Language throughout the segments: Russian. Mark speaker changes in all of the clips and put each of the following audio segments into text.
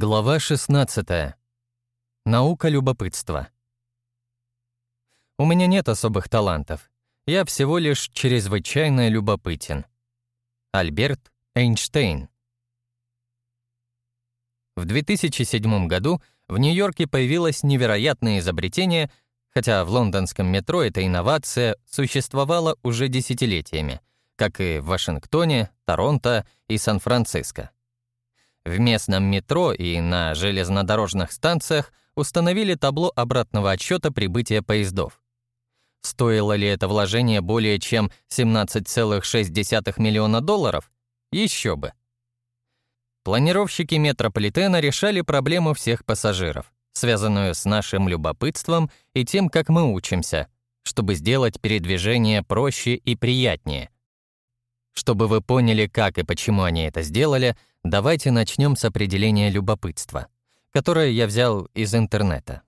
Speaker 1: Глава 16. Наука любопытства. У меня нет особых талантов. Я всего лишь чрезвычайно любопытен. Альберт Эйнштейн. В 2007 году в Нью-Йорке появилось невероятное изобретение, хотя в лондонском метро эта инновация существовала уже десятилетиями, как и в Вашингтоне, Торонто и Сан-Франциско. В местном метро и на железнодорожных станциях установили табло обратного отсчета прибытия поездов. Стоило ли это вложение более чем 17,6 миллиона долларов? Еще бы. Планировщики метрополитена решали проблему всех пассажиров, связанную с нашим любопытством и тем, как мы учимся, чтобы сделать передвижение проще и приятнее. Чтобы вы поняли, как и почему они это сделали, Давайте начнем с определения любопытства, которое я взял из интернета.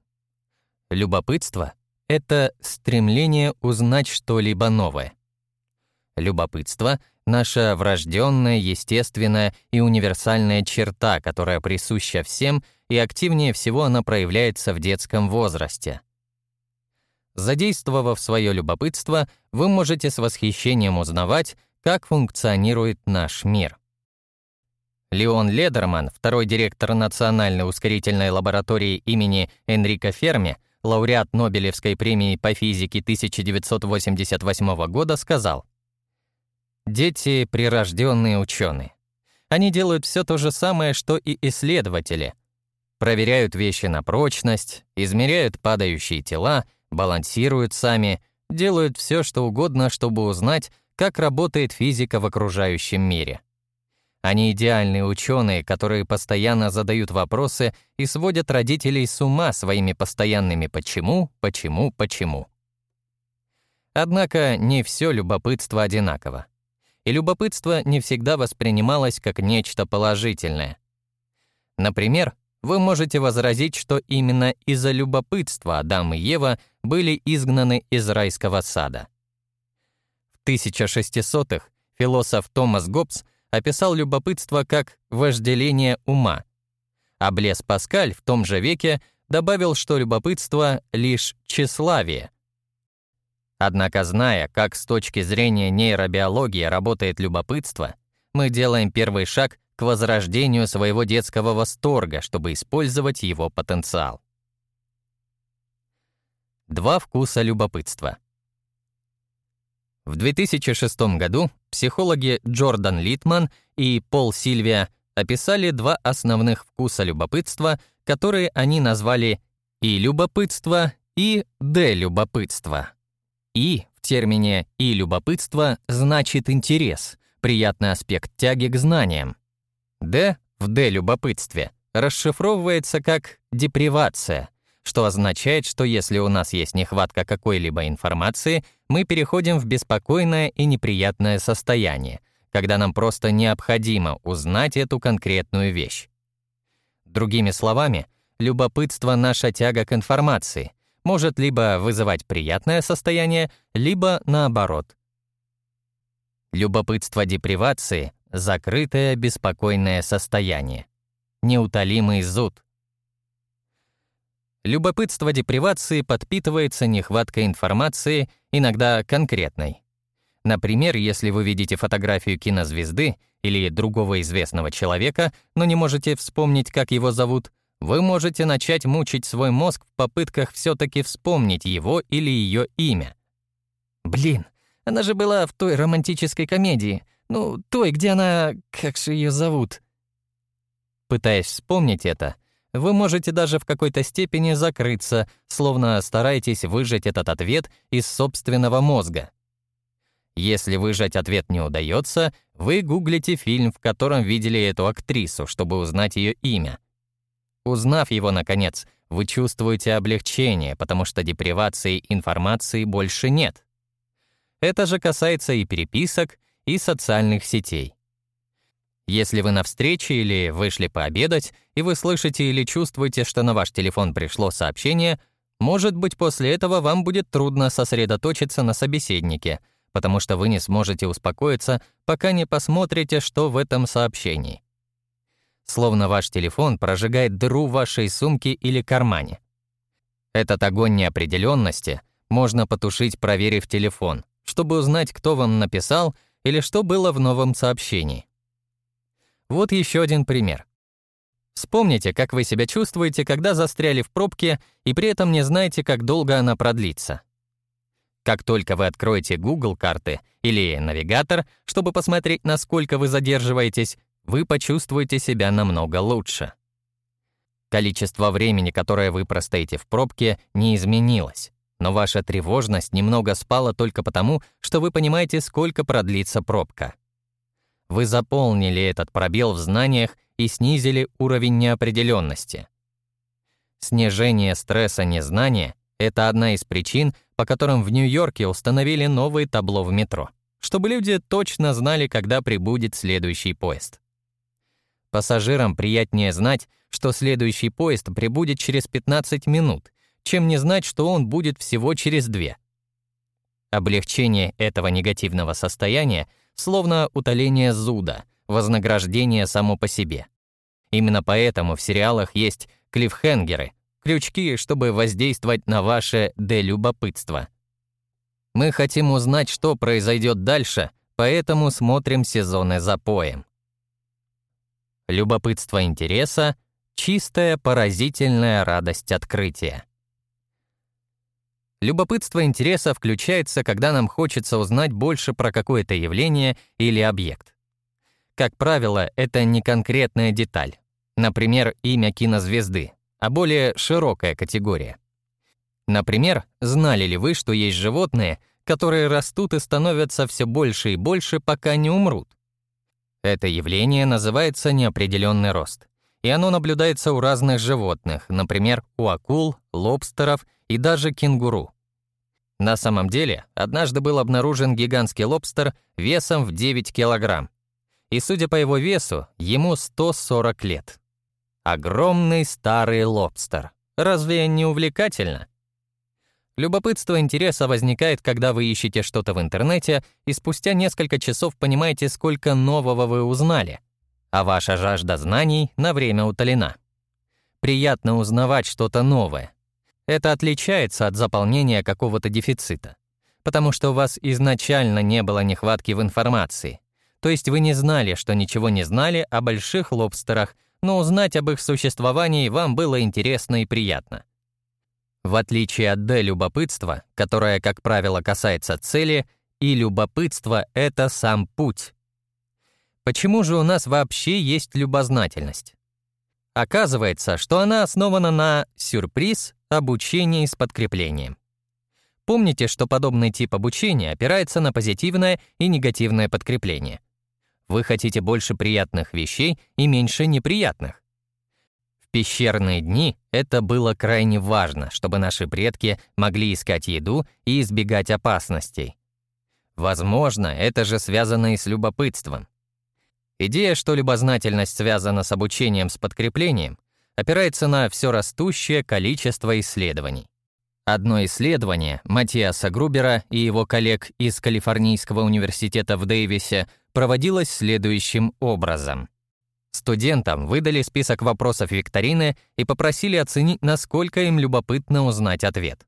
Speaker 1: Любопытство — это стремление узнать что-либо новое. Любопытство — наша врожденная, естественная и универсальная черта, которая присуща всем, и активнее всего она проявляется в детском возрасте. Задействовав свое любопытство, вы можете с восхищением узнавать, как функционирует наш мир. Леон Ледерман, второй директор Национальной ускорительной лаборатории имени Энрика Ферми, лауреат Нобелевской премии по физике 1988 года, сказал, «Дети — прирожденные ученые. Они делают все то же самое, что и исследователи. Проверяют вещи на прочность, измеряют падающие тела, балансируют сами, делают все, что угодно, чтобы узнать, как работает физика в окружающем мире. Они идеальные ученые, которые постоянно задают вопросы и сводят родителей с ума своими постоянными «почему?», «почему?», «почему?». Однако не все любопытство одинаково. И любопытство не всегда воспринималось как нечто положительное. Например, вы можете возразить, что именно из-за любопытства Адам и Ева были изгнаны из райского сада. В 1600-х философ Томас Гоббс описал любопытство как вожделение ума. А Блес Паскаль в том же веке добавил, что любопытство — лишь тщеславие. Однако, зная, как с точки зрения нейробиологии работает любопытство, мы делаем первый шаг к возрождению своего детского восторга, чтобы использовать его потенциал. Два вкуса любопытства — в 2006 году психологи Джордан Литман и Пол Сильвия описали два основных вкуса любопытства, которые они назвали и любопытство, и делюбопытство. И в термине «и любопытство» значит интерес, приятный аспект тяги к знаниям. Д в делюбопытстве расшифровывается как депривация — что означает, что если у нас есть нехватка какой-либо информации, мы переходим в беспокойное и неприятное состояние, когда нам просто необходимо узнать эту конкретную вещь. Другими словами, любопытство — наша тяга к информации, может либо вызывать приятное состояние, либо наоборот. Любопытство депривации — закрытое беспокойное состояние. Неутолимый зуд — Любопытство депривации подпитывается нехваткой информации, иногда конкретной. Например, если вы видите фотографию кинозвезды или другого известного человека, но не можете вспомнить, как его зовут, вы можете начать мучить свой мозг в попытках все таки вспомнить его или ее имя. Блин, она же была в той романтической комедии. Ну, той, где она... как же ее зовут? Пытаясь вспомнить это, вы можете даже в какой-то степени закрыться, словно стараетесь выжать этот ответ из собственного мозга. Если выжать ответ не удается, вы гуглите фильм, в котором видели эту актрису, чтобы узнать ее имя. Узнав его, наконец, вы чувствуете облегчение, потому что депривации информации больше нет. Это же касается и переписок, и социальных сетей. Если вы на встрече или вышли пообедать, и вы слышите или чувствуете, что на ваш телефон пришло сообщение, может быть, после этого вам будет трудно сосредоточиться на собеседнике, потому что вы не сможете успокоиться, пока не посмотрите, что в этом сообщении. словно ваш телефон прожигает дыру в вашей сумке или кармане. Этот огонь неопределенности можно потушить, проверив телефон, чтобы узнать, кто вам написал или что было в новом сообщении. Вот еще один пример. Вспомните, как вы себя чувствуете, когда застряли в пробке и при этом не знаете, как долго она продлится. Как только вы откроете Google карты или навигатор, чтобы посмотреть, насколько вы задерживаетесь, вы почувствуете себя намного лучше. Количество времени, которое вы простоите в пробке, не изменилось, но ваша тревожность немного спала только потому, что вы понимаете, сколько продлится пробка. Вы заполнили этот пробел в знаниях и снизили уровень неопределенности. Снижение стресса незнания — это одна из причин, по которым в Нью-Йорке установили новые табло в метро, чтобы люди точно знали, когда прибудет следующий поезд. Пассажирам приятнее знать, что следующий поезд прибудет через 15 минут, чем не знать, что он будет всего через две. Облегчение этого негативного состояния словно утоление зуда, вознаграждение само по себе. Именно поэтому в сериалах есть клиффхенгеры, крючки, чтобы воздействовать на ваше делюбопытство. Мы хотим узнать, что произойдет дальше, поэтому смотрим сезоны за поем. Любопытство интереса — чистая поразительная радость открытия. Любопытство интереса включается, когда нам хочется узнать больше про какое-то явление или объект. Как правило, это не конкретная деталь, например, имя кинозвезды, а более широкая категория. Например, знали ли вы, что есть животные, которые растут и становятся все больше и больше, пока не умрут? Это явление называется неопределенный рост, и оно наблюдается у разных животных, например, у акул, лобстеров и даже кенгуру. На самом деле, однажды был обнаружен гигантский лобстер весом в 9 килограмм. И судя по его весу, ему 140 лет. Огромный старый лобстер. Разве не увлекательно? Любопытство интереса возникает, когда вы ищете что-то в интернете и спустя несколько часов понимаете, сколько нового вы узнали, а ваша жажда знаний на время утолена. Приятно узнавать что-то новое, это отличается от заполнения какого-то дефицита, потому что у вас изначально не было нехватки в информации. То есть вы не знали, что ничего не знали о больших лобстерах, но узнать об их существовании вам было интересно и приятно. В отличие от Д-любопытства, которое, как правило, касается цели, и любопытство — это сам путь. Почему же у нас вообще есть любознательность? Оказывается, что она основана на сюрприз, обучении с подкреплением. Помните, что подобный тип обучения опирается на позитивное и негативное подкрепление. Вы хотите больше приятных вещей и меньше неприятных. В пещерные дни это было крайне важно, чтобы наши предки могли искать еду и избегать опасностей. Возможно, это же связано и с любопытством. Идея, что любознательность связана с обучением с подкреплением, опирается на все растущее количество исследований. Одно исследование Матиаса Грубера и его коллег из Калифорнийского университета в Дэвисе проводилось следующим образом. Студентам выдали список вопросов викторины и попросили оценить, насколько им любопытно узнать ответ.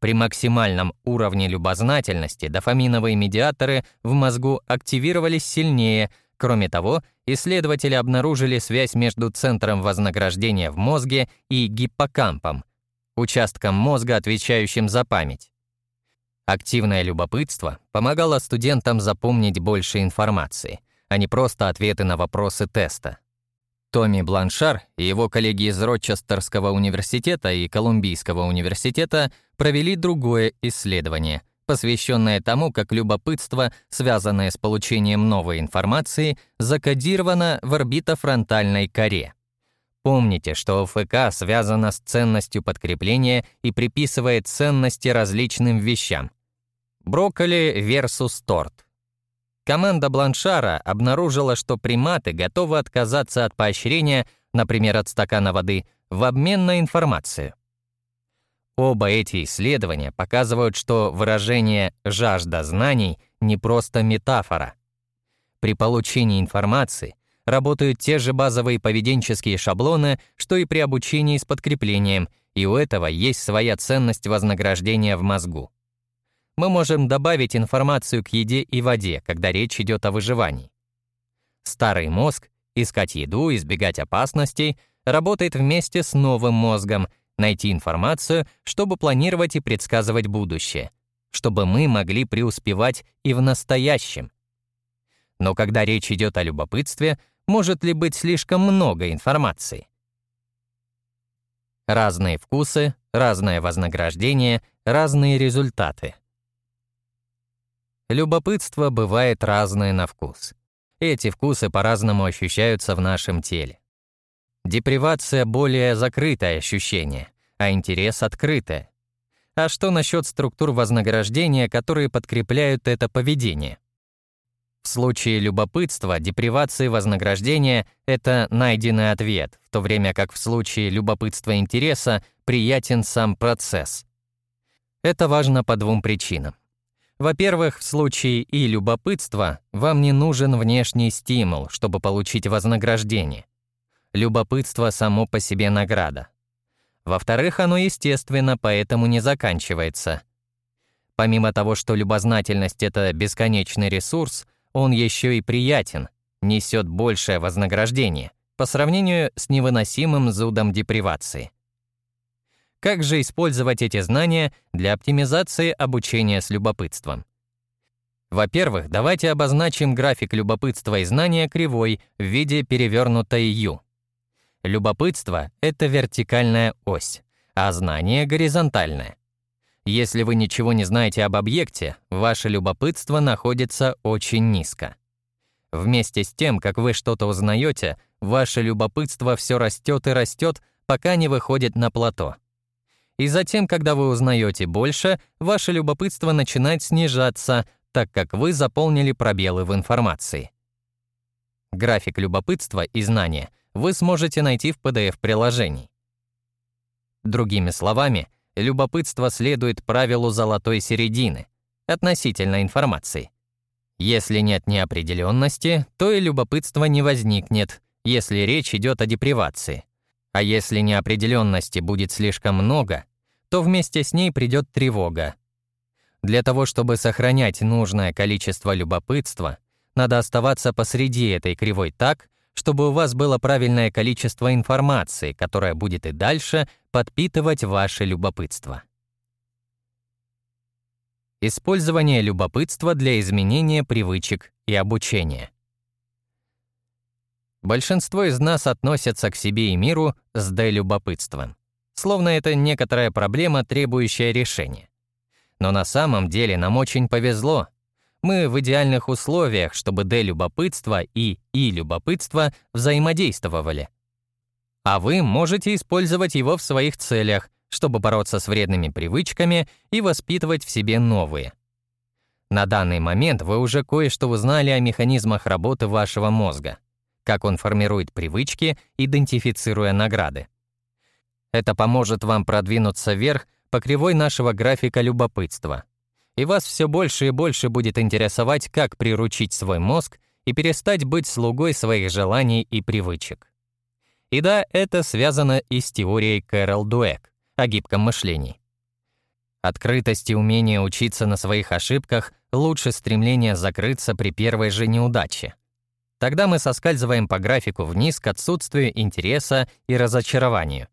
Speaker 1: При максимальном уровне любознательности дофаминовые медиаторы в мозгу активировались сильнее – Кроме того, исследователи обнаружили связь между центром вознаграждения в мозге и гиппокампом, участком мозга, отвечающим за память. Активное любопытство помогало студентам запомнить больше информации, а не просто ответы на вопросы теста. Томми Бланшар и его коллеги из Рочестерского университета и Колумбийского университета провели другое исследование — посвященное тому, как любопытство, связанное с получением новой информации, закодировано в орбитофронтальной коре. Помните, что ОФК связана с ценностью подкрепления и приписывает ценности различным вещам. Брокколи versus торт. Команда Бланшара обнаружила, что приматы готовы отказаться от поощрения, например, от стакана воды, в обмен на информацию. Оба эти исследования показывают, что выражение «жажда знаний» не просто метафора. При получении информации работают те же базовые поведенческие шаблоны, что и при обучении с подкреплением, и у этого есть своя ценность вознаграждения в мозгу. Мы можем добавить информацию к еде и воде, когда речь идет о выживании. Старый мозг — искать еду, избегать опасностей — работает вместе с новым мозгом, найти информацию, чтобы планировать и предсказывать будущее, чтобы мы могли преуспевать и в настоящем. Но когда речь идет о любопытстве, может ли быть слишком много информации? Разные вкусы, разное вознаграждение, разные результаты. Любопытство бывает разное на вкус. Эти вкусы по-разному ощущаются в нашем теле. Депривация — более закрытое ощущение, а интерес — открытое. А что насчет структур вознаграждения, которые подкрепляют это поведение? В случае любопытства депривации вознаграждения — это найденный ответ, в то время как в случае любопытства интереса приятен сам процесс. Это важно по двум причинам. Во-первых, в случае и любопытства вам не нужен внешний стимул, чтобы получить вознаграждение. Любопытство само по себе награда. Во-вторых, оно естественно, поэтому не заканчивается. Помимо того, что любознательность — это бесконечный ресурс, он еще и приятен, несет большее вознаграждение по сравнению с невыносимым зудом депривации. Как же использовать эти знания для оптимизации обучения с любопытством? Во-первых, давайте обозначим график любопытства и знания кривой в виде перевернутой U. Любопытство — это вертикальная ось, а знание — горизонтальное. Если вы ничего не знаете об объекте, ваше любопытство находится очень низко. Вместе с тем, как вы что-то узнаете, ваше любопытство все растет и растет, пока не выходит на плато. И затем, когда вы узнаете больше, ваше любопытство начинает снижаться, так как вы заполнили пробелы в информации. График любопытства и знания вы сможете найти в PDF-приложении. Другими словами, любопытство следует правилу золотой середины относительно информации. Если нет неопределенности, то и любопытство не возникнет, если речь идет о депривации. А если неопределенности будет слишком много, то вместе с ней придет тревога. Для того, чтобы сохранять нужное количество любопытства, надо оставаться посреди этой кривой так, чтобы у вас было правильное количество информации, которая будет и дальше подпитывать ваше любопытство. Использование любопытства для изменения привычек и обучения. Большинство из нас относятся к себе и миру с делюбопытством, словно это некоторая проблема, требующая решения. Но на самом деле нам очень повезло, мы в идеальных условиях, чтобы Д-любопытство и И-любопытство взаимодействовали. А вы можете использовать его в своих целях, чтобы бороться с вредными привычками и воспитывать в себе новые. На данный момент вы уже кое-что узнали о механизмах работы вашего мозга, как он формирует привычки, идентифицируя награды. Это поможет вам продвинуться вверх по кривой нашего графика любопытства — и вас все больше и больше будет интересовать, как приручить свой мозг и перестать быть слугой своих желаний и привычек. И да, это связано и с теорией Кэрол Дуэк о гибком мышлении. Открытость и умение учиться на своих ошибках лучше стремления закрыться при первой же неудаче. Тогда мы соскальзываем по графику вниз к отсутствию интереса и разочарованию.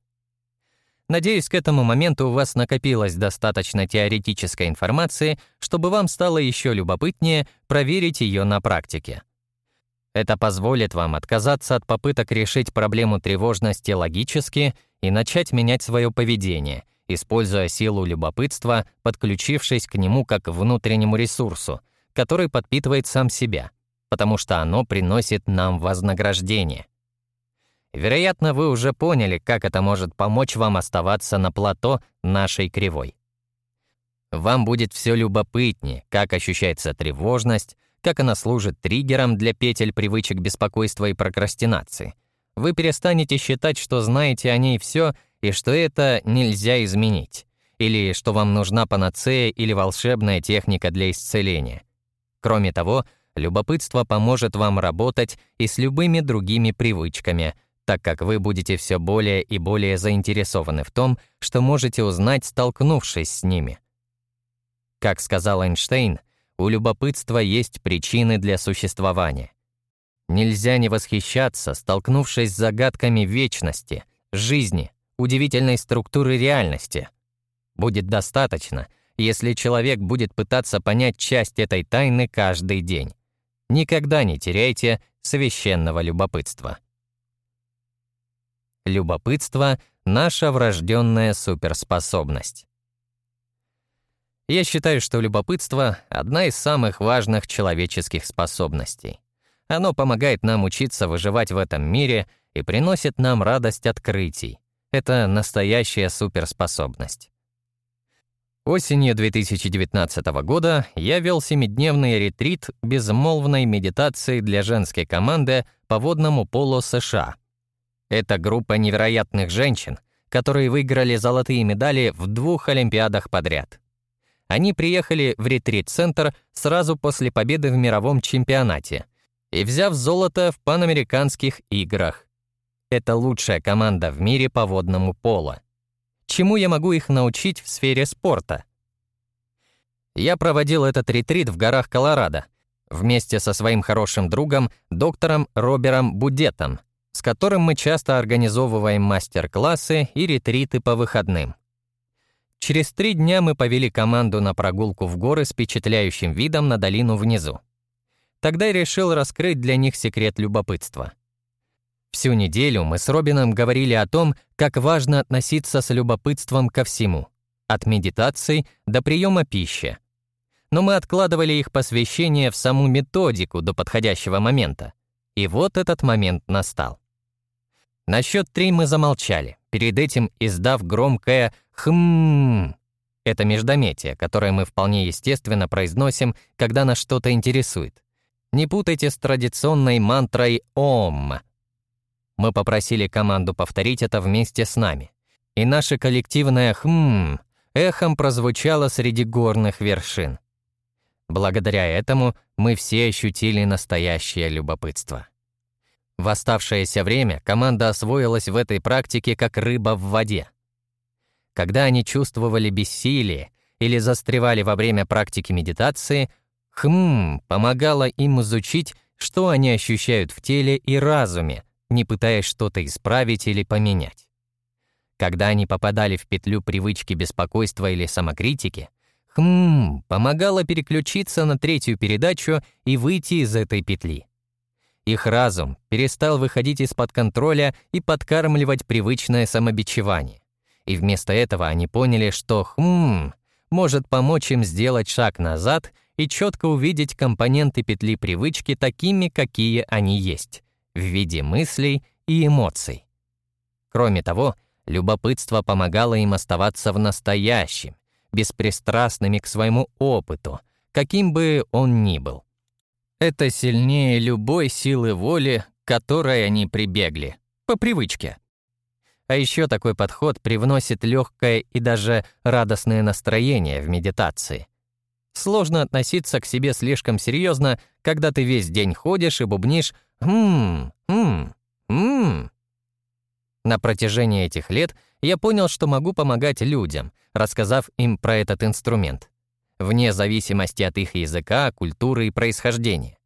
Speaker 1: Надеюсь, к этому моменту у вас накопилось достаточно теоретической информации, чтобы вам стало еще любопытнее проверить ее на практике. Это позволит вам отказаться от попыток решить проблему тревожности логически и начать менять свое поведение, используя силу любопытства, подключившись к нему как внутреннему ресурсу, который подпитывает сам себя, потому что оно приносит нам вознаграждение. Вероятно, вы уже поняли, как это может помочь вам оставаться на плато нашей кривой. Вам будет все любопытнее, как ощущается тревожность, как она служит триггером для петель привычек беспокойства и прокрастинации. Вы перестанете считать, что знаете о ней все и что это нельзя изменить, или что вам нужна панацея или волшебная техника для исцеления. Кроме того, любопытство поможет вам работать и с любыми другими привычками, так как вы будете все более и более заинтересованы в том, что можете узнать, столкнувшись с ними. Как сказал Эйнштейн, у любопытства есть причины для существования. Нельзя не восхищаться, столкнувшись с загадками вечности, жизни, удивительной структуры реальности. Будет достаточно, если человек будет пытаться понять часть этой тайны каждый день. Никогда не теряйте священного любопытства. Любопытство — наша врожденная суперспособность. Я считаю, что любопытство — одна из самых важных человеческих способностей. Оно помогает нам учиться выживать в этом мире и приносит нам радость открытий. Это настоящая суперспособность. Осенью 2019 года я вел семидневный ретрит безмолвной медитации для женской команды по водному полу США. Это группа невероятных женщин, которые выиграли золотые медали в двух Олимпиадах подряд. Они приехали в ретрит-центр сразу после победы в мировом чемпионате и взяв золото в панамериканских играх. Это лучшая команда в мире по водному полу. Чему я могу их научить в сфере спорта? Я проводил этот ретрит в горах Колорадо вместе со своим хорошим другом, доктором Робером Будетом, с которым мы часто организовываем мастер-классы и ретриты по выходным. Через три дня мы повели команду на прогулку в горы с впечатляющим видом на долину внизу. Тогда я решил раскрыть для них секрет любопытства. Всю неделю мы с Робином говорили о том, как важно относиться с любопытством ко всему, от медитации до приема пищи. Но мы откладывали их посвящение в саму методику до подходящего момента. И вот этот момент настал. На счет три мы замолчали, перед этим издав громкое «хм». Это междометие, которое мы вполне естественно произносим, когда нас что-то интересует. Не путайте с традиционной мантрой «Ом». Мы попросили команду повторить это вместе с нами. И наше коллективное «хм» эхом прозвучало среди горных вершин. Благодаря этому мы все ощутили настоящее любопытство. В оставшееся время команда освоилась в этой практике как рыба в воде. Когда они чувствовали бессилие или застревали во время практики медитации, хм помогало им изучить, что они ощущают в теле и разуме, не пытаясь что-то исправить или поменять. Когда они попадали в петлю привычки беспокойства или самокритики, хм помогало переключиться на третью передачу и выйти из этой петли. Их разум перестал выходить из-под контроля и подкармливать привычное самобичевание. И вместо этого они поняли, что «хм» может помочь им сделать шаг назад и четко увидеть компоненты петли привычки такими, какие они есть, в виде мыслей и эмоций. Кроме того, любопытство помогало им оставаться в настоящем, беспристрастными к своему опыту, каким бы он ни был. Это сильнее любой силы воли, которой они прибегли, по привычке. А еще такой подход привносит легкое и даже радостное настроение в медитации. Сложно относиться к себе слишком серьезно, когда ты весь день ходишь и бубнишь «ммм, ммм, ммм». На протяжении этих лет я понял, что могу помогать людям, рассказав им про этот инструмент вне зависимости от их языка, культуры и происхождения.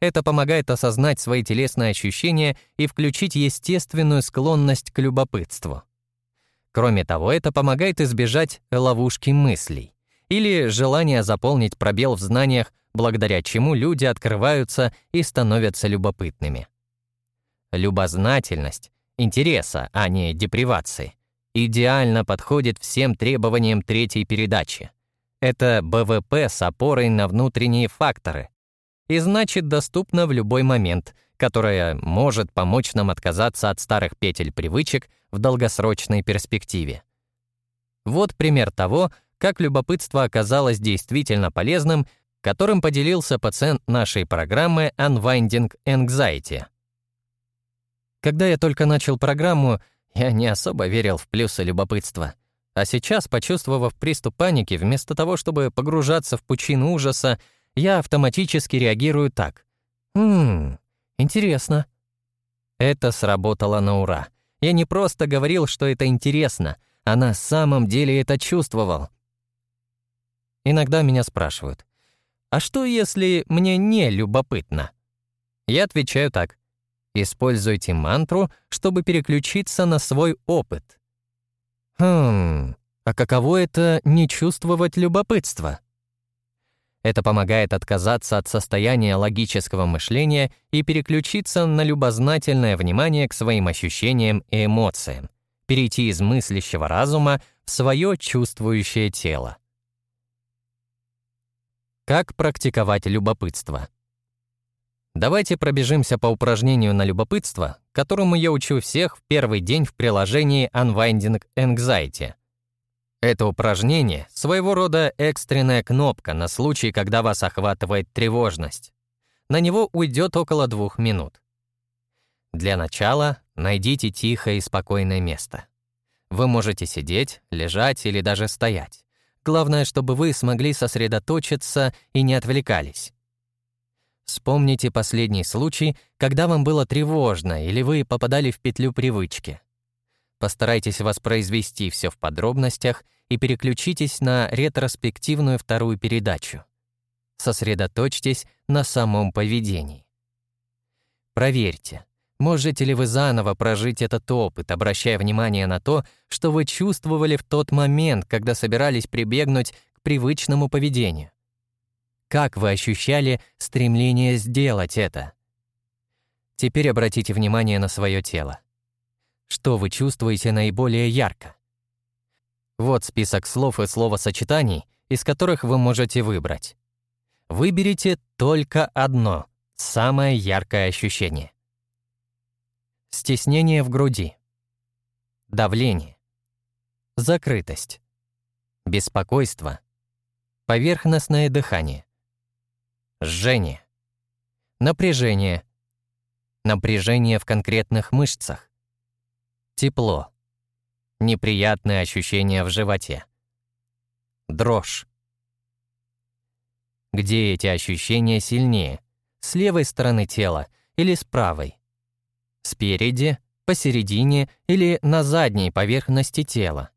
Speaker 1: Это помогает осознать свои телесные ощущения и включить естественную склонность к любопытству. Кроме того, это помогает избежать ловушки мыслей или желания заполнить пробел в знаниях, благодаря чему люди открываются и становятся любопытными. Любознательность, интереса, а не депривации, идеально подходит всем требованиям третьей передачи. Это БВП с опорой на внутренние факторы. И значит, доступно в любой момент, которая может помочь нам отказаться от старых петель привычек в долгосрочной перспективе. Вот пример того, как любопытство оказалось действительно полезным, которым поделился пациент нашей программы Unwinding Anxiety. Когда я только начал программу, я не особо верил в плюсы любопытства — а сейчас, почувствовав приступ паники, вместо того, чтобы погружаться в пучину ужаса, я автоматически реагирую так. «Ммм, интересно». Это сработало на ура. Я не просто говорил, что это интересно, а на самом деле это чувствовал. Иногда меня спрашивают, «А что, если мне не любопытно?» Я отвечаю так. Используйте мантру, чтобы переключиться на свой опыт. Хм, а каково это не чувствовать любопытства? Это помогает отказаться от состояния логического мышления и переключиться на любознательное внимание к своим ощущениям и эмоциям, перейти из мыслящего разума в свое чувствующее тело. Как практиковать любопытство? Давайте пробежимся по упражнению на любопытство, которому я учу всех в первый день в приложении Unwinding Anxiety — это упражнение — своего рода экстренная кнопка на случай, когда вас охватывает тревожность. На него уйдет около двух минут. Для начала найдите тихое и спокойное место. Вы можете сидеть, лежать или даже стоять. Главное, чтобы вы смогли сосредоточиться и не отвлекались. Вспомните последний случай, когда вам было тревожно или вы попадали в петлю привычки. Постарайтесь воспроизвести все в подробностях и переключитесь на ретроспективную вторую передачу. Сосредоточьтесь на самом поведении. Проверьте, можете ли вы заново прожить этот опыт, обращая внимание на то, что вы чувствовали в тот момент, когда собирались прибегнуть к привычному поведению. Как вы ощущали стремление сделать это? Теперь обратите внимание на свое тело. Что вы чувствуете наиболее ярко? Вот список слов и словосочетаний, из которых вы можете выбрать. Выберите только одно, самое яркое ощущение. Стеснение в груди. Давление. Закрытость. Беспокойство. Поверхностное дыхание. Жжение. Напряжение. Напряжение в конкретных мышцах. Тепло. Неприятные ощущения в животе. Дрожь. Где эти ощущения сильнее? С левой стороны тела или с правой? Спереди, посередине или на задней поверхности тела?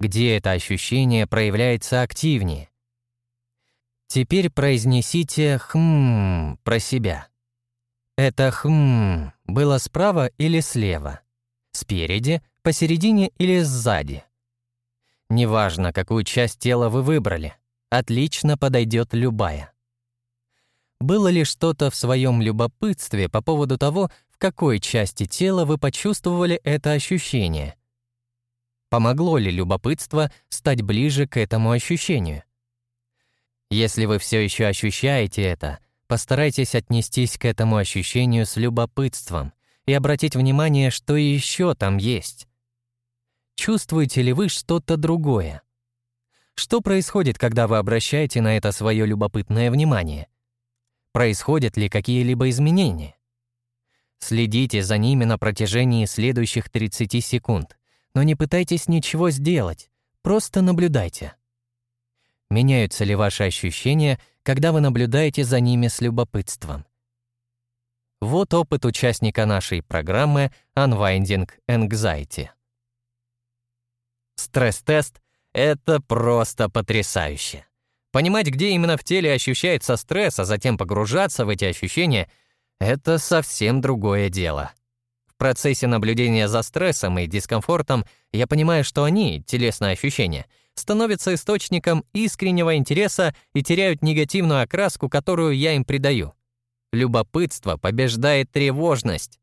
Speaker 1: Где это ощущение проявляется активнее? Теперь произнесите «хм» про себя. Это «хм» было справа или слева? Спереди, посередине или сзади. Неважно, какую часть тела вы выбрали, отлично подойдет любая. Было ли что-то в своем любопытстве по поводу того, в какой части тела вы почувствовали это ощущение? Помогло ли любопытство стать ближе к этому ощущению? Если вы все еще ощущаете это, постарайтесь отнестись к этому ощущению с любопытством — и обратить внимание, что еще там есть. Чувствуете ли вы что-то другое? Что происходит, когда вы обращаете на это свое любопытное внимание? Происходят ли какие-либо изменения? Следите за ними на протяжении следующих 30 секунд, но не пытайтесь ничего сделать, просто наблюдайте. Меняются ли ваши ощущения, когда вы наблюдаете за ними с любопытством? Вот опыт участника нашей программы Unwinding Anxiety. Стресс-тест — это просто потрясающе. Понимать, где именно в теле ощущается стресс, а затем погружаться в эти ощущения — это совсем другое дело. В процессе наблюдения за стрессом и дискомфортом я понимаю, что они, телесные ощущения, становятся источником искреннего интереса и теряют негативную окраску, которую я им придаю — Любопытство побеждает тревожность.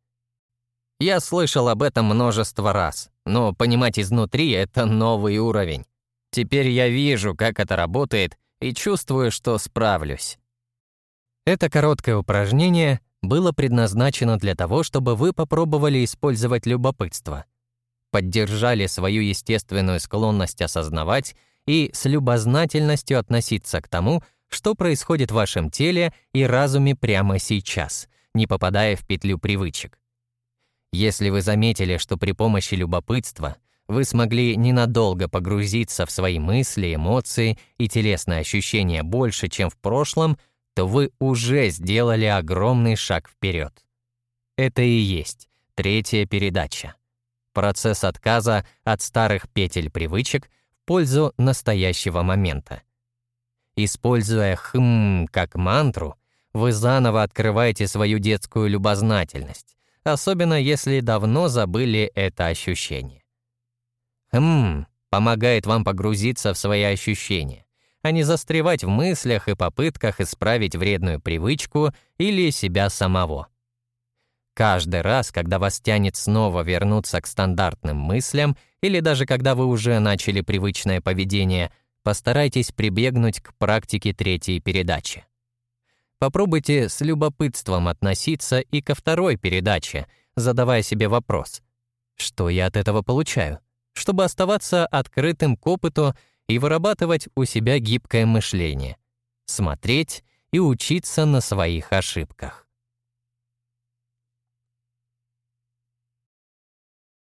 Speaker 1: Я слышал об этом множество раз, но понимать изнутри — это новый уровень. Теперь я вижу, как это работает, и чувствую, что справлюсь. Это короткое упражнение было предназначено для того, чтобы вы попробовали использовать любопытство, поддержали свою естественную склонность осознавать и с любознательностью относиться к тому, что происходит в вашем теле и разуме прямо сейчас, не попадая в петлю привычек. Если вы заметили, что при помощи любопытства вы смогли ненадолго погрузиться в свои мысли, эмоции и телесные ощущения больше, чем в прошлом, то вы уже сделали огромный шаг вперед. Это и есть третья передача. Процесс отказа от старых петель привычек в пользу настоящего момента. Используя «хм» как мантру, вы заново открываете свою детскую любознательность, особенно если давно забыли это ощущение. «Хм» помогает вам погрузиться в свои ощущения, а не застревать в мыслях и попытках исправить вредную привычку или себя самого. Каждый раз, когда вас тянет снова вернуться к стандартным мыслям или даже когда вы уже начали привычное поведение, постарайтесь прибегнуть к практике третьей передачи. Попробуйте с любопытством относиться и ко второй передаче, задавая себе вопрос: что я от этого получаю? Чтобы оставаться открытым к опыту и вырабатывать у себя гибкое мышление, смотреть и учиться на своих ошибках.